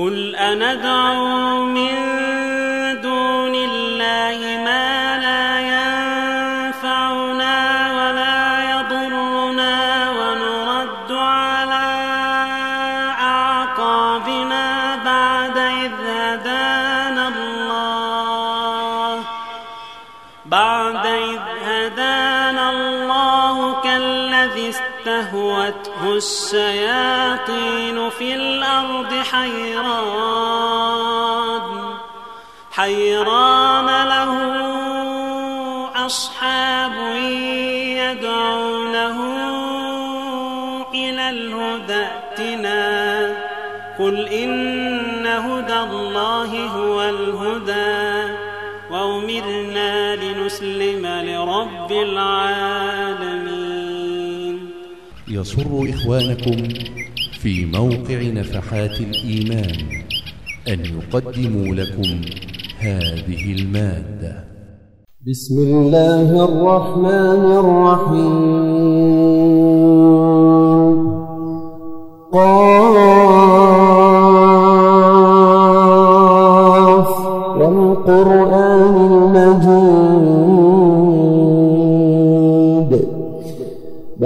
قل أندعو من الشياطين في الأرض حيران. حيران له أصحاب يسر إخوانكم في موقع نفحات الإيمان أن يقدموا لكم هذه المادة. بسم الله الرحمن الرحيم. قاف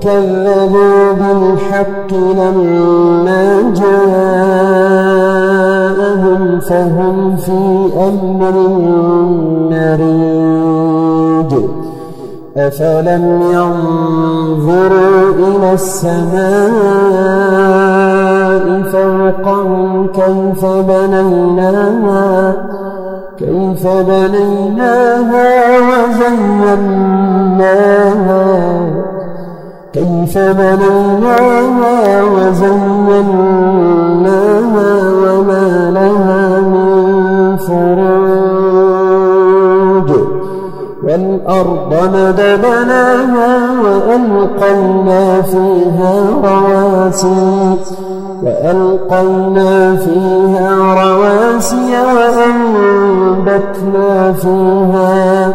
كذبوا بالحق لما جاءهم فهم في أمر مريج أفلم ينظروا إلى السماء فوقهم كيف بنيناها كيف بنيناها وزيناها. كيف بنيناها وزيناها وما لها من فروج والأرض مددناها وألقينا فيها رواسي وألقينا فيها رواسي وأنبتنا فيها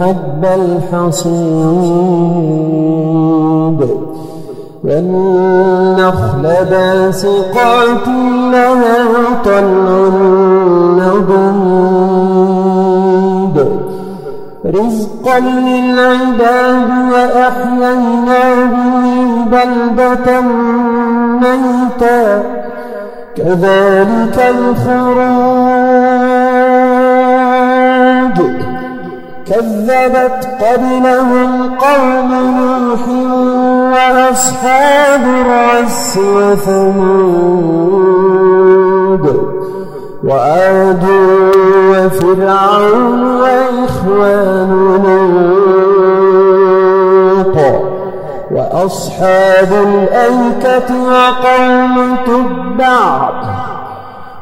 وحب الحصيد والنخل باسقات لها طلع نضيد رزقا للعباد وأحيينا به بلدة ميتا. كذلك الخروج كذبت قبلهم قوم نوح وأصحاب الرس وثمود وعاد وفرعون وإخوان لوط وأصحاب الأيكة وقوم تبع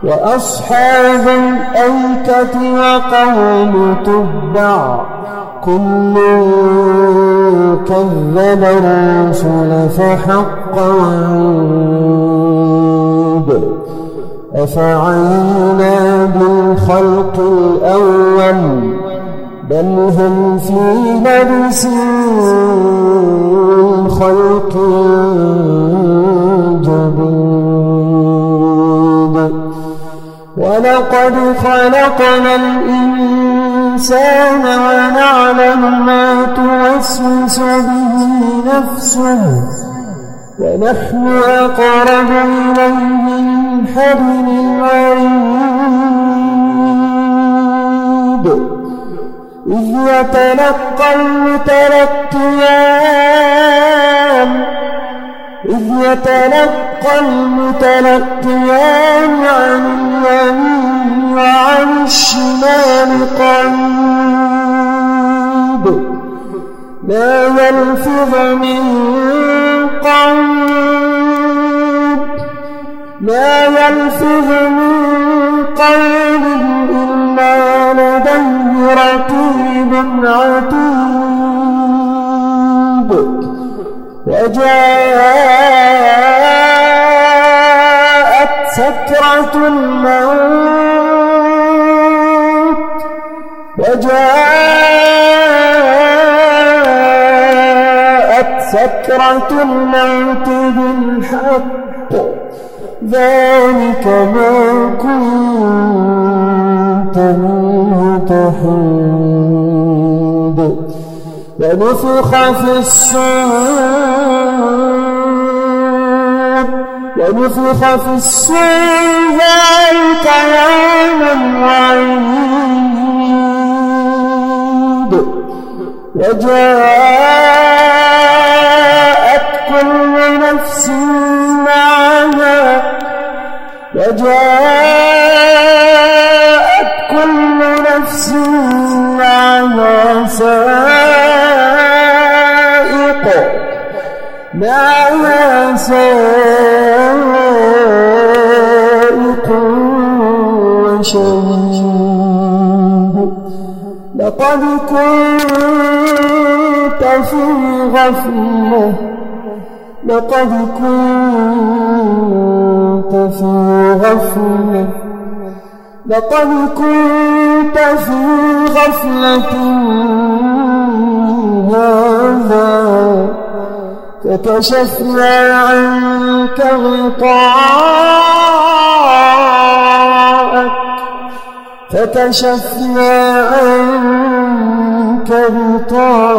وأصحاب الأيكة وقوم تبع كل كذب الرسل فحق وعود. أفعينا بالخلق الأول بل هم في لبس خلق جديد. ولقد خلقنا الإنسان ونعلم ما توسوس به نفسه ونحن أقرب إليه من حبل الوريد. إذ يتلقى المتلقيان إذ يتلقى المتلقيان عن اليمين وعن الشمال قعيد ما يلفظ من قول ما يلفظ من قول إلا لديه رقيب عتيد. وجاءت سكرة الموت سكرة الموت بالحق. ذلك ما كنت منه تحيد ونفخ في الصور. ونفخ في الصور. ذلك يوم الوعيد. وجاءت كل نفس معها وجاءت كل نفس معها سائق. معها سائق وشهيد. لقد كنت في غفلة. لقد كنت في غفلة لقد كنت في غفلة هذا فكشفنا عنك غطاءك فكشفنا عنك غطاءك.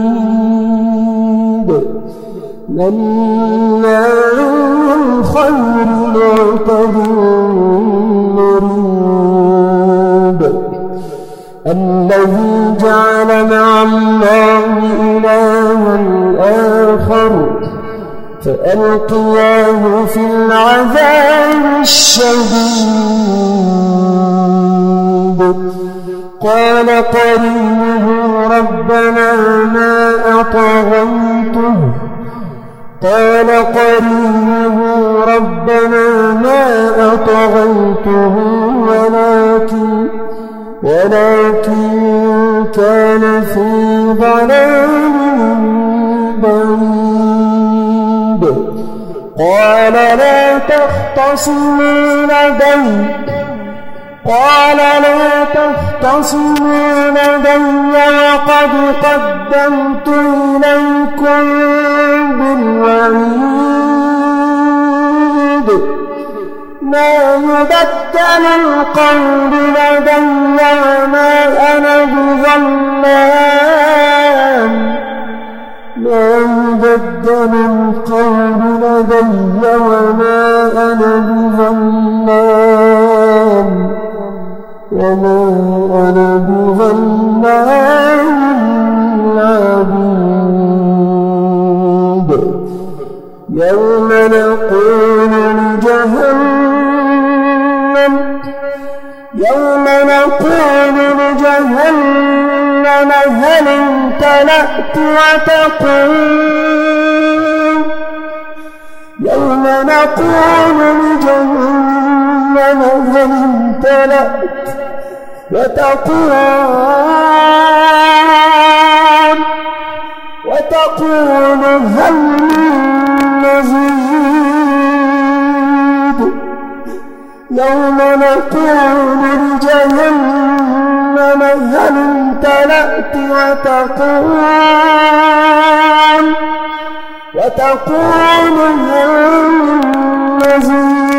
مناع الخير معتد مريب الذي جعل مع الله إلها آخر فألقياه في العذاب الشديد. قال قرينه ربنا ما أطغيته. قال قرينه ربنا ما أطغيته ولكن ولكن كان في ضلال بعيد قال لا تختصموا لدي. قال لا تختصموا لدي وقد قدمت إليكم بالوعيد. ما يبدل القول لدي وما أنا بظلام. ما يبدل القول لدي وما أنا بظلام هل امتلأت وتقول وتقول هل مزيد يوم نقول لجهنم هل امتلأت وتقول وتقول هل مزيد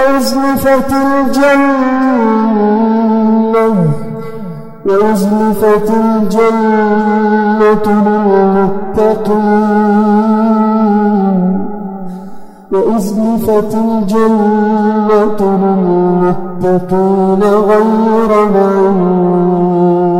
وأزلفت الجنة وأزلفت الجنة للمتقين. وأزلفت الجنة للمتقين غير بعيد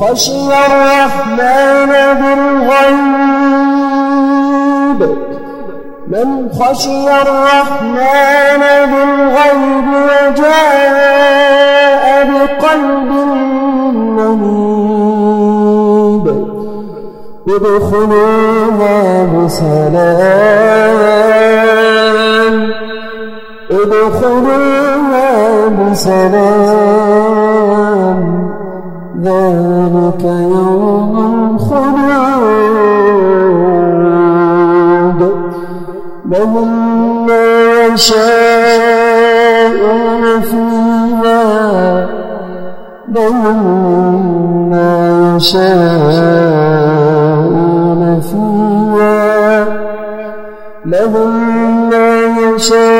خشي الرحمن بالغيب. من خشي الرحمن بالغيب وجاء بقلب منيب. ادخلوها بسلام. ادخلوها بسلام. ذلك يوم الخلود لهم ما يشاءون فيها لهم ما يشاءون فيها. لهم ما يشاءون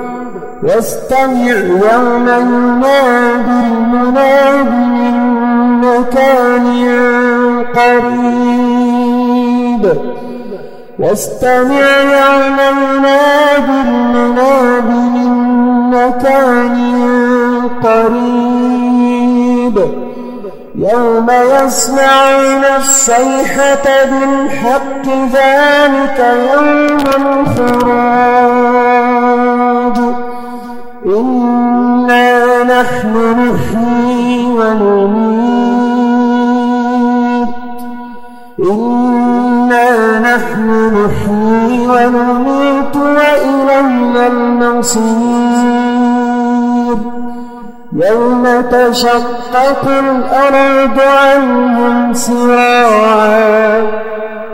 واستمع يوم ينادي المناد من مكان قريب. واستمع يوم ينادي المناد من مكان قريب. يوم يسمعون الصيحة بالحق ذلك يوم الخراج إنا نحن نحيي ونميت إنا نحن نحيي ونميت وإلينا المصير يوم تشقق الأرض عنهم سراعا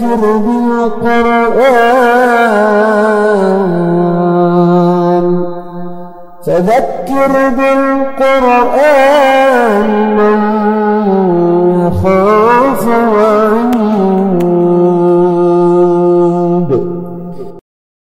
فذكر بالقرآن فذكر بالقرآن من